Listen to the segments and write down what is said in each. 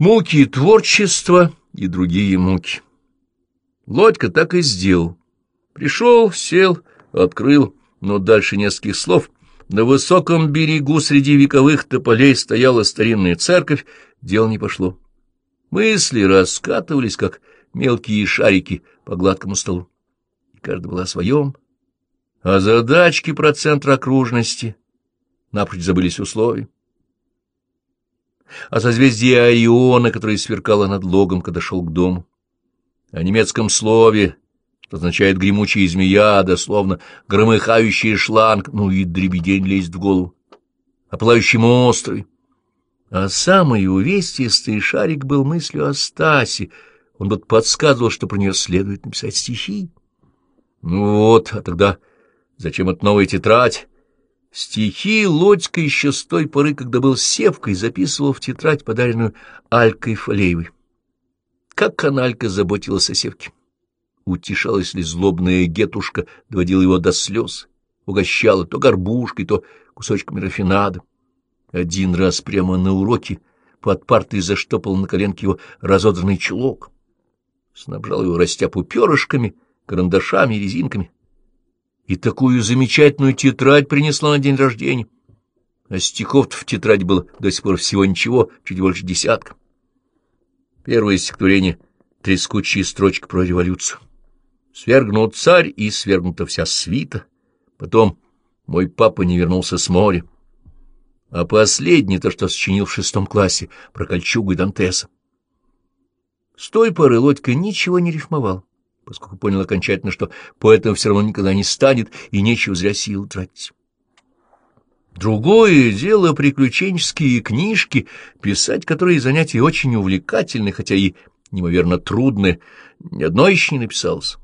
Муки творчества и другие муки. Лодька так и сделал. Пришел, сел, открыл, но дальше нескольких слов. На высоком берегу среди вековых тополей стояла старинная церковь, дело не пошло. Мысли раскатывались, как мелкие шарики по гладкому столу. И каждый был о своем. А задачки про центр окружности напрочь забылись условия. О созвездии Ориона, которое сверкало над логом, когда шел к дому. О немецком слове, что означает гремучая змея, дословно громыхающий шланг, ну и дребедень лезет в голову. О плавающем острове. А самый увестистый шарик был мыслью о Стасе. Он вот подсказывал, что про нее следует написать стихи. Ну вот, а тогда зачем эта новая тетрадь? Стихи Лодька еще с той поры, когда был севкой, записывал в тетрадь, подаренную Алькой Фалеевой. Как каналька заботилась о севке. Утешалась ли злобная гетушка, доводила его до слез, угощала то горбушкой, то кусочками рафинада. Один раз прямо на уроке под партой заштопал на коленке его разодранный чулок. Снабжал его растяпу перышками, карандашами резинками. И такую замечательную тетрадь принесла на день рождения. А стихов в тетради было до сих пор всего ничего, чуть больше десятка. Первое стихотворение — трескучая строчка про революцию. Свергнут царь, и свергнута вся свита. Потом мой папа не вернулся с моря а последний — то, что сочинил в шестом классе, про кольчугу и Дантеса. С той поры Лодька ничего не рифмовал, поскольку понял окончательно, что поэтом все равно никогда не станет, и нечего зря сил тратить. Другое дело — приключенческие книжки, писать которые занятия очень увлекательны, хотя и неимоверно трудны, ни одной еще не написалось.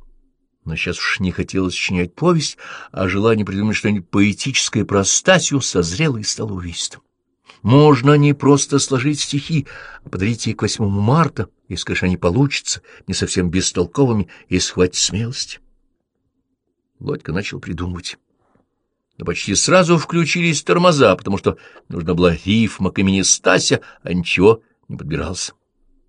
Но сейчас уж не хотелось сочинять повесть, а желание придумать что-нибудь поэтическое про Стасию созрело и стало увесистым. Можно не просто сложить стихи, а подарить их к 8 марта, если, конечно, они получатся, не совсем бестолковыми, и схватить смелости. Лодька начал придумывать. Но почти сразу включились тормоза, потому что нужна была рифма к имени Стася, а ничего не подбирался,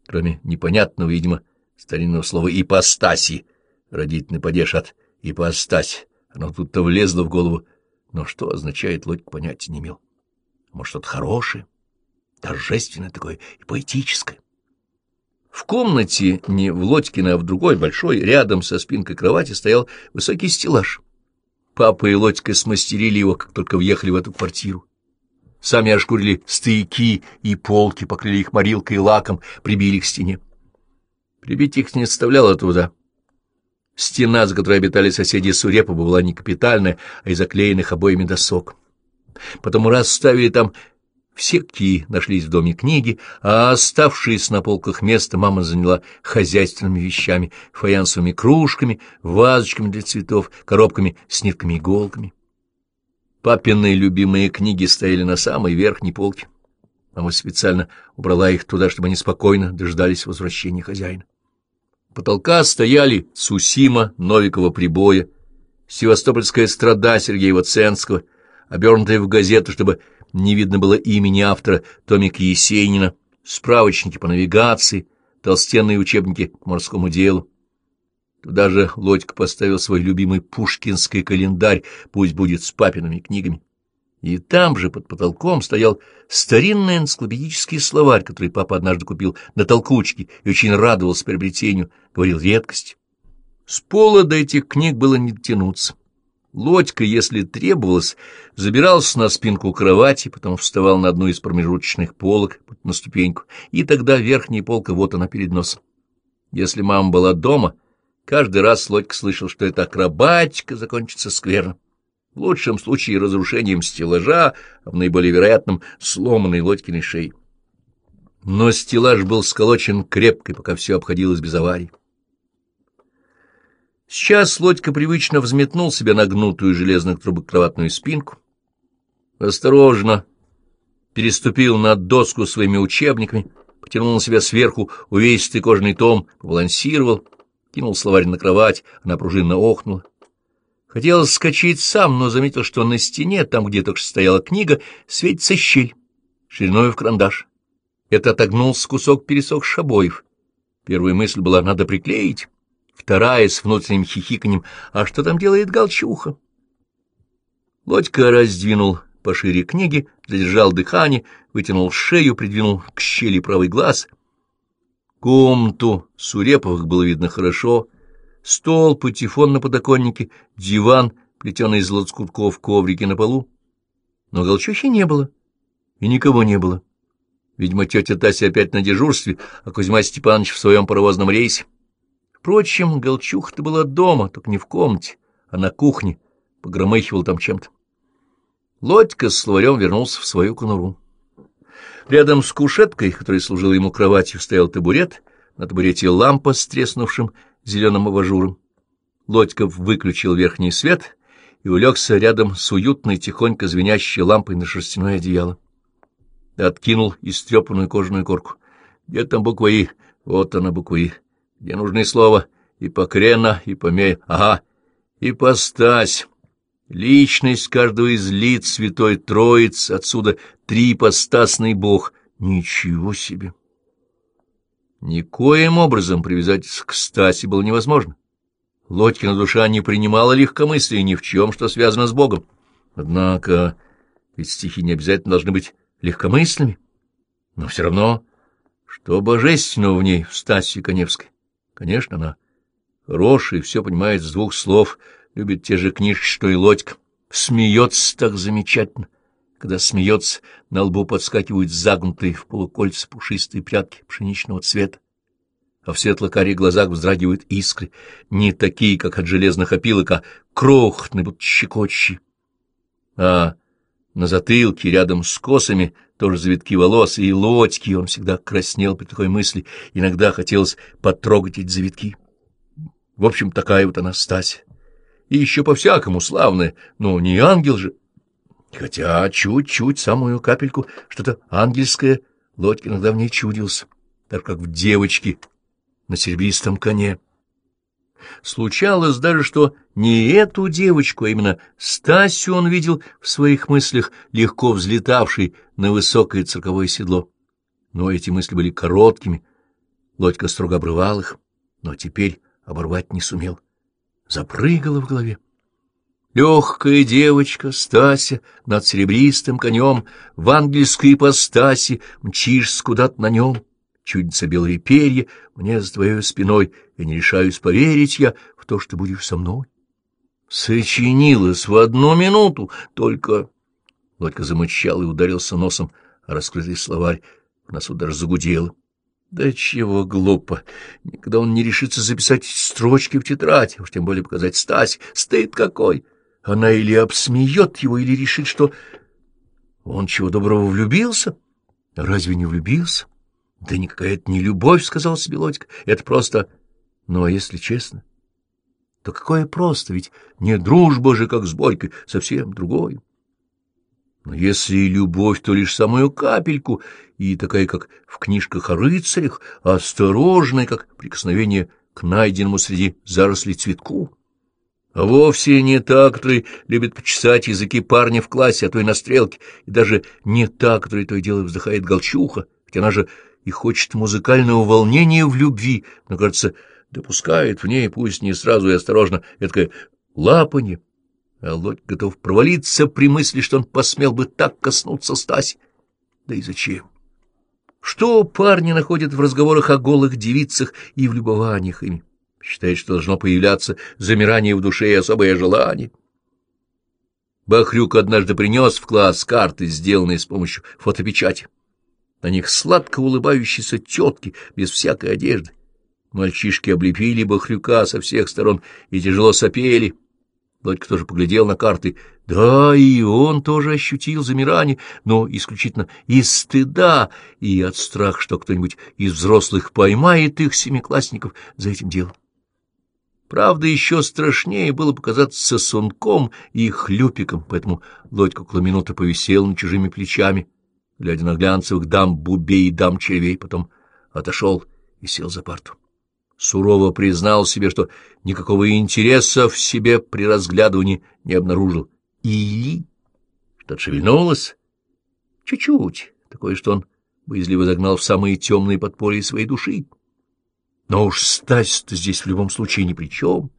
кроме непонятного, видимо, старинного слова «ипостаси», родительный падеж от ипостась. Оно тут-то влезло в голову, но что означает логик, понятия не имел. Может, что-то хорошее, торжественное такое и поэтическое. В комнате, не в Лодькиной, а в другой, большой, рядом со спинкой кровати стоял высокий стеллаж. Папа и Лодька смастерили его, как только въехали в эту квартиру. Сами ошкурили стыки и полки, покрыли их морилкой и лаком, прибили к стене. Прибить их не составляло труда. Стена, за которой обитали соседи Сурепова, была не капитальная, а из оклеенных обоями досок. Потом расставили там все, какие нашлись в доме книги, а оставшиеся на полках место мама заняла хозяйственными вещами, фаянсовыми кружками, вазочками для цветов, коробками с нитками и иголками. Папины любимые книги стояли на самой верхней полке. Мама специально убрала их туда, чтобы они спокойно дождались возвращения хозяина потолка стояли Сусима, Новикова прибоя, Севастопольская страда Сергеева Ценского, обернутая в газету, чтобы не видно было имени автора, томик Есенина, справочники по навигации, толстенные учебники по морскому делу. Туда же Лодька поставил свой любимый пушкинский календарь, пусть будет с папиными книгами. И там же, под потолком, стоял старинный энциклопедический словарь, который папа однажды купил на толкучке и очень радовался приобретению, говорил редкость. С пола до этих книг было не дотянуться. Лодька, если требовалось, забирался на спинку кровати, потом вставал на одну из промежуточных полок, на ступеньку, и тогда верхняя полка вот она перед носом. Если мама была дома, каждый раз Лодька слышал, что эта акробатика закончится скверно в лучшем случае разрушением стеллажа, а в наиболее вероятном — сломанной Лодькиной шеей. Но стеллаж был сколочен крепко, пока все обходилось без аварий. Сейчас Лодька привычно взметнул себе нагнутую железных трубок кроватную спинку, осторожно переступил на доску своими учебниками, потянул на себя сверху увесистый кожаный том, балансировал, кинул словарь на кровать, она пружинно охнула. Хотел скачать сам, но заметил, что на стене, там, где только что стояла книга, светится щель, шириной в карандаш. Это отогнулся кусок пересохших обоев. Первая мысль была — надо приклеить. Вторая — с внутренним хихиканьем — а что там делает Галчуха? Лодька раздвинул пошире книги, задержал дыхание, вытянул шею, придвинул к щели правый глаз. Комнату Суреповых было видно хорошо. Стол, патефон на подоконнике, диван, плетеный из лоскутков коврики на полу. Но Галчухи не было, и никого не было. Видимо, тетя Тася опять на дежурстве, а Кузьма Степанович в своем паровозном рейсе. Впрочем, Галчуха-то была дома, только не в комнате, а на кухне, погромыхивал там чем-то. Лодька с словарем вернулся в свою конуру. Рядом с кушеткой, которая служила ему кроватью, стоял табурет, на табурете лампа с треснувшим зеленым абажуром. Лодьков выключил верхний свет и улегся рядом с уютной, тихонько звенящей лампой на шерстяное одеяло. Откинул истрепанную кожаную корку. Где там буква «И»? Вот она, буква «И». Где нужны слова? И покрена, и помея. Ага, ипостась. Личность каждого из лиц Святой Троиц, отсюда трипостасный Бог. Ничего себе! Никоим образом привязать к Стасе было невозможно. Лодькина душа не принимала легкомыслия ни в чем, что связано с Богом. Однако ведь стихи не обязательно должны быть легкомысленными. Но все равно, что божественного в ней, в Стасе Коневской? Конечно, она хорошая, все понимает с двух слов — любит те же книжки, что и Лодька. Смеется так замечательно. Когда смеется, на лбу подскакивают загнутые в полукольца пушистые прятки пшеничного цвета, а в светло-карих глазах вздрагивают искры, не такие, как от железных опилок, а крохотные, будто щекочущие. А на затылке, рядом с косами, тоже завитки волос, и лодьки, он всегда краснел при такой мысли, иногда хотелось потрогать эти завитки. В общем, такая вот она Стася и еще по-всякому славное, но не ангел же. Хотя чуть-чуть, самую капельку, что-то ангельское Лодькин иногда в ней чудился, так как в девочке на серебристом коне. Случалось даже, что не эту девочку, а именно Стасю он видел в своих мыслях, легко взлетавшей на высокое цирковое седло. Но эти мысли были короткими, Лодька строго обрывал их, но теперь оборвать не сумел запрыгала в голове. Легкая девочка, Стася, над серебристым конем, в ангельской ипостаси, мчишься куда-то на нем. Чудится белые перья, мне за твоей спиной, и не решаюсь поверить я в то, что будешь со мной. Сочинилась в одну минуту, только... Лодька замычал и ударился носом о раскрытый словарь, в носу даже загудело. Да чего глупо! Никогда он не решится записать строчки в тетрадь, уж тем более показать Стась. Стыд какой! Она или обсмеет его, или решит, что он чего доброго влюбился. Разве не влюбился? Да никакая это не любовь, — сказал себе Лодька. Это просто... Ну, а если честно, то какое просто, ведь не дружба же, как с Борькой, совсем другое. Но если и любовь, то лишь самую капельку, и такая, как в книжках о рыцарях, осторожная, как прикосновение к найденному среди зарослей цветку. А вовсе не та, который любит почесать языки парня в классе, а то и на стрелке, и даже не та, которая то и дело вздыхает голчуха, ведь она же и хочет музыкального волнения в любви, но, кажется, допускает в ней, пусть не сразу и осторожно, это лапанье, а Лодь готов провалиться при мысли, что он посмел бы так коснуться Стаси. Да и зачем? Что парни находят в разговорах о голых девицах и в любованиях ими? Считает, что должно появляться замирание в душе и особое желание. Бахрюк однажды принес в класс карты, сделанные с помощью фотопечати. На них сладко улыбающиеся тетки без всякой одежды. Мальчишки облепили Бахрюка со всех сторон и тяжело сопели — Лодька тоже поглядел на карты. Да, и он тоже ощутил замирание, но исключительно из стыда и от страха, что кто-нибудь из взрослых поймает их семиклассников за этим делом. Правда, еще страшнее было показаться сосунком и хлюпиком, поэтому Лодька около минуты повисел над чужими плечами, глядя на глянцевых дам бубей и дам червей, потом отошел и сел за парту сурово признал себе, что никакого интереса в себе при разглядывании не обнаружил. Или что-то шевельнулось? Чуть-чуть, такое, что он боязливо загнал в самые темные подполья своей души. Но уж Стась-то здесь в любом случае ни при чем.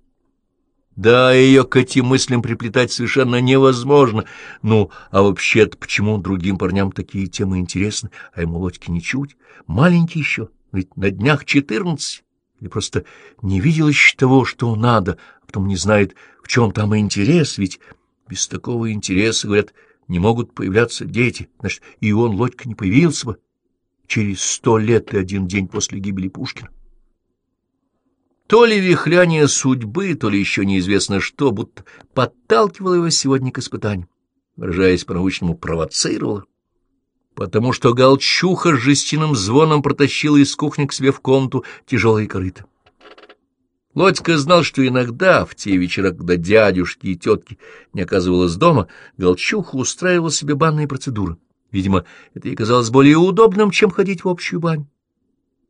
Да, ее к этим мыслям приплетать совершенно невозможно. Ну, а вообще-то почему другим парням такие темы интересны, а ему Лодьке ничуть? Маленький еще, ведь на днях четырнадцать. Или просто не видел еще того, что надо, а потом не знает, в чем там интерес, ведь без такого интереса, говорят, не могут появляться дети. Значит, и он, Лодька, не появился бы через сто лет и один день после гибели Пушкина. То ли вихляние судьбы, то ли еще неизвестно что, будто подталкивало его сегодня к испытанию, выражаясь по-научному, провоцировало, потому что Галчуха с жестяным звоном протащила из кухни к себе в комнату тяжелые корыто. Лодька знал, что иногда, в те вечера, когда дядюшки и тетки не оказывалось дома, Галчуха устраивал себе банные процедуры. Видимо, это ей казалось более удобным, чем ходить в общую баню.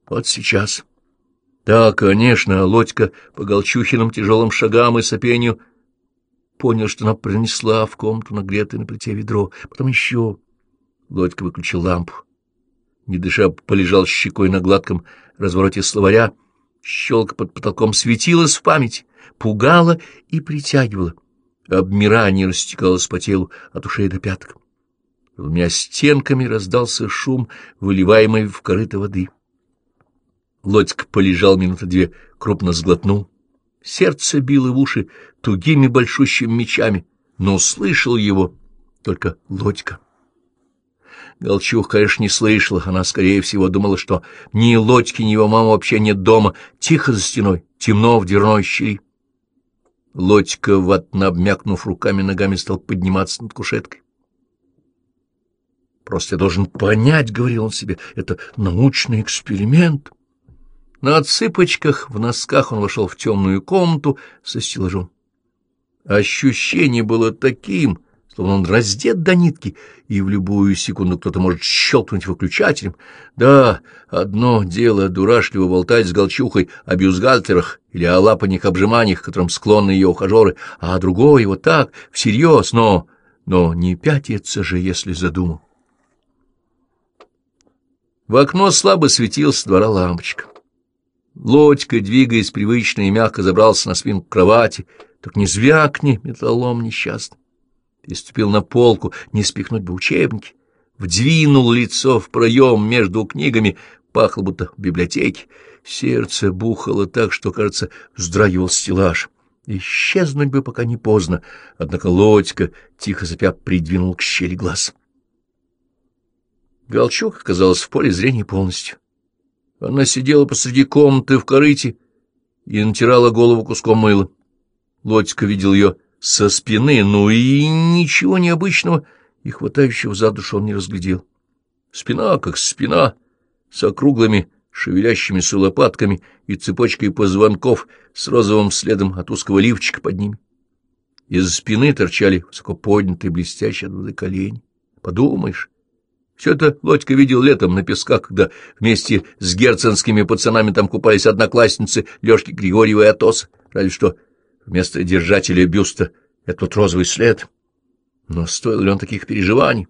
Вот сейчас. Да, конечно, Лодька по Голчухиным тяжелым шагам и сопению понял, что она принесла в комнату нагретое на плите ведро. Потом еще... Лодька выключил лампу. Не дыша, полежал щекой на гладком развороте словаря. Щелка под потолком светилась в память, пугала и притягивала. Обмирание растекалось по телу от ушей до пяток. Двумя стенками раздался шум, выливаемый в корыто воды. Лодька полежал минуты две, крупно сглотнул. Сердце било в уши тугими большущими мечами, но слышал его только Лодька. Голчух, конечно, не слышала, она, скорее всего, думала, что ни Лодьки, ни его мама вообще нет дома, тихо за стеной, темно в дверной щели. Лодька, ватно обмякнув руками ногами, стал подниматься над кушеткой. «Просто я должен понять, — говорил он себе, — это научный эксперимент». На цыпочках, в носках он вошел в темную комнату со стеллажом. Ощущение было таким, словно он раздет до нитки, и в любую секунду кто-то может щелкнуть выключателем. Да, одно дело дурашливо болтать с голчухой о бюстгальтерах или о лапаньих обжиманиях, которым склонны ее ухажеры, а другое вот так, всерьез, но... но не пятится же, если задумал. В окно слабо светилась двора лампочка. Лодька, двигаясь привычно и мягко, забрался на спинку кровати. Так не звякни, металлом несчастный. Переступил на полку, не спихнуть бы учебники. Вдвинул лицо в проем между книгами, пахло будто в библиотеке. Сердце бухало так, что, кажется, вздрагивал стеллаж. Исчезнуть бы, пока не поздно, однако Лодька, тихо запя, придвинул к щели глаз. Галчук оказалась в поле зрения полностью. Она сидела посреди комнаты в корыте и натирала голову куском мыла. Лодька видел ее со спины, ну и ничего необычного и хватающего за душу он не разглядел. Спина как спина, с округлыми шевелящимися лопатками и цепочкой позвонков с розовым следом от узкого лифчика под ними. Из спины торчали высоко поднятые блестящие от воды колени. Подумаешь, все это Лодька видел летом на песках, когда вместе с герценскими пацанами там купались одноклассницы Лёшки Григорьева и Атоса. Разве что вместо держателя бюста этот розовый след. Но стоил ли он таких переживаний?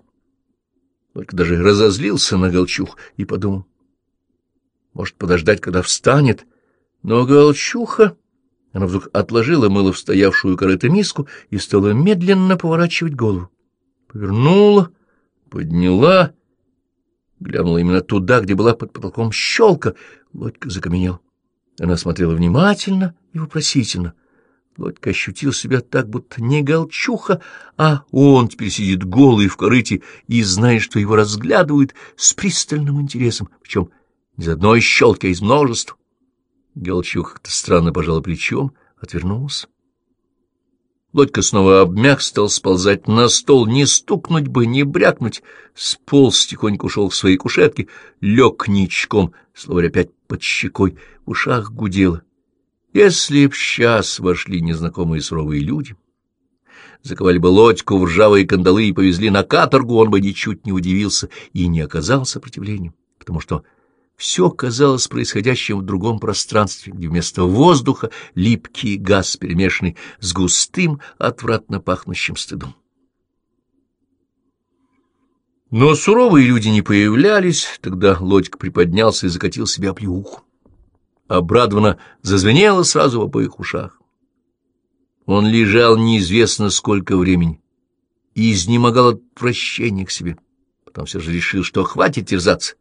Только даже разозлился на Голчух и подумал. Может, подождать, когда встанет? Но Голчуха... Она вдруг отложила мыло в стоявшую корыто миску и стала медленно поворачивать голову. Повернула, подняла Глянула именно туда, где была под потолком щелка. Лодька закаменел. Она смотрела внимательно и вопросительно. Лодька ощутил себя так, будто не голчуха, а он теперь сидит голый в корыте и знает, что его разглядывают с пристальным интересом, причем из одной щелки, а из множества. Голчуха как-то странно пожала плечом, отвернулся. Лодька снова обмяк, стал сползать на стол, не стукнуть бы, не брякнуть. Сполз, тихонько ушел к своей кушетке, лег ничком, словарь опять под щекой, в ушах гудело. Если б сейчас вошли незнакомые суровые люди, заковали бы лодьку в ржавые кандалы и повезли на каторгу, он бы ничуть не удивился и не оказал сопротивления, потому что все казалось происходящим в другом пространстве, где вместо воздуха липкий газ, перемешанный с густым, отвратно пахнущим стыдом. Но суровые люди не появлялись, тогда Лодька приподнялся и закатил себе оплеуху. Обрадованно зазвенело сразу в обоих ушах. Он лежал неизвестно сколько времени и изнемогал от отвращения к себе. Потом все же решил, что хватит терзаться.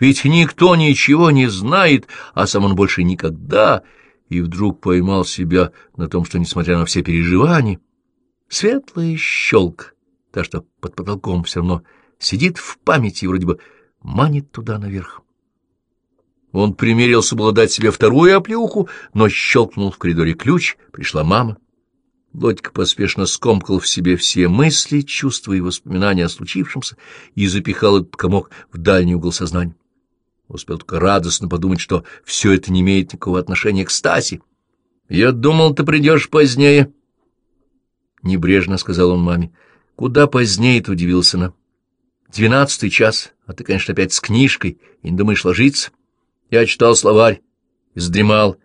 Ведь никто ничего не знает, а сам он больше никогда, и вдруг поймал себя на том, что, несмотря на все переживания, светлая щелка, та, что под потолком все равно сидит в памяти и вроде бы манит туда наверх. Он примерился было дать себе вторую оплеуху, но щелкнул в коридоре ключ, пришла мама. Лодька поспешно скомкал в себе все мысли, чувства и воспоминания о случившемся и запихал этот комок в дальний угол сознания. Успел только радостно подумать, что все это не имеет никакого отношения к Стасе. — Я думал, ты придешь позднее. — небрежно сказал он маме. — Куда позднее-то, — удивился она. — Двенадцатый час, а ты, конечно, опять с книжкой и не думаешь ложиться. Я читал словарь и задремал,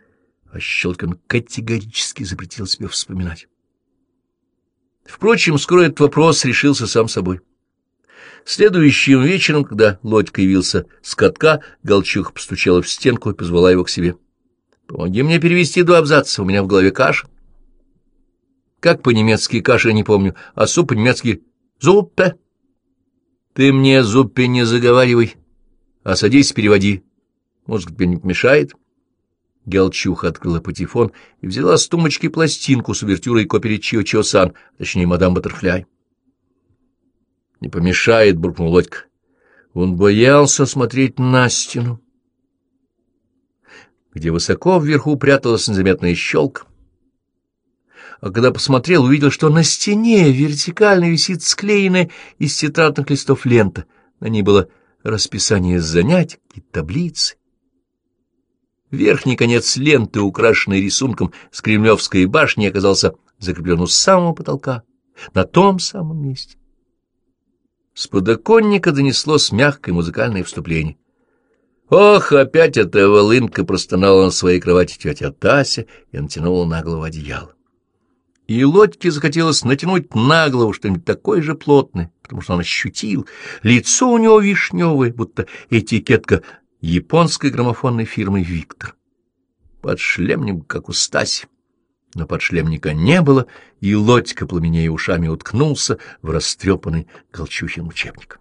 а Щелкин категорически запретил себе вспоминать. Впрочем, скоро этот вопрос решился сам собой. Следующим вечером, когда Лодька явился с катка, Голчуха постучала в стенку и позвала его к себе. — Помоги мне перевести два абзаца, у меня в голове каша. — Как по-немецки каша, не помню, а суп по-немецки «зуппе». — Ты мне «зуппе» не заговаривай, а садись, переводи. Может, тебе не помешает? Гелчуха открыла патефон и взяла с тумочки пластинку с увертюрой к опере Чио-Чио-Сан, точнее, мадам Баттерфляй. Не помешает, — буркнул Лодька. Он боялся смотреть на стену, где высоко вверху пряталась незаметная щелка. А когда посмотрел, увидел, что на стене вертикально висит склеенная из тетрадных листов лента. На ней было расписание занятий, какие-то таблицы. Верхний конец ленты, украшенный рисунком с Кремлевской башни, оказался закреплен у самого потолка, на том самом месте. С подоконника донеслось мягкое музыкальное вступление. «Ох, опять эта волынка!» — простонала на своей кровати тетя Тася и натянула на голову одеяло. И Лодьке захотелось натянуть на голову что-нибудь такое же плотное, потому что он ощутил, лицо у него вишневое, будто этикетка японской граммофонной фирмы «Виктор». Под шлемник, как у Стаси но подшлемника не было, и Лодька, пламенея ушами, уткнулся в растрепанный Голчухин учебник.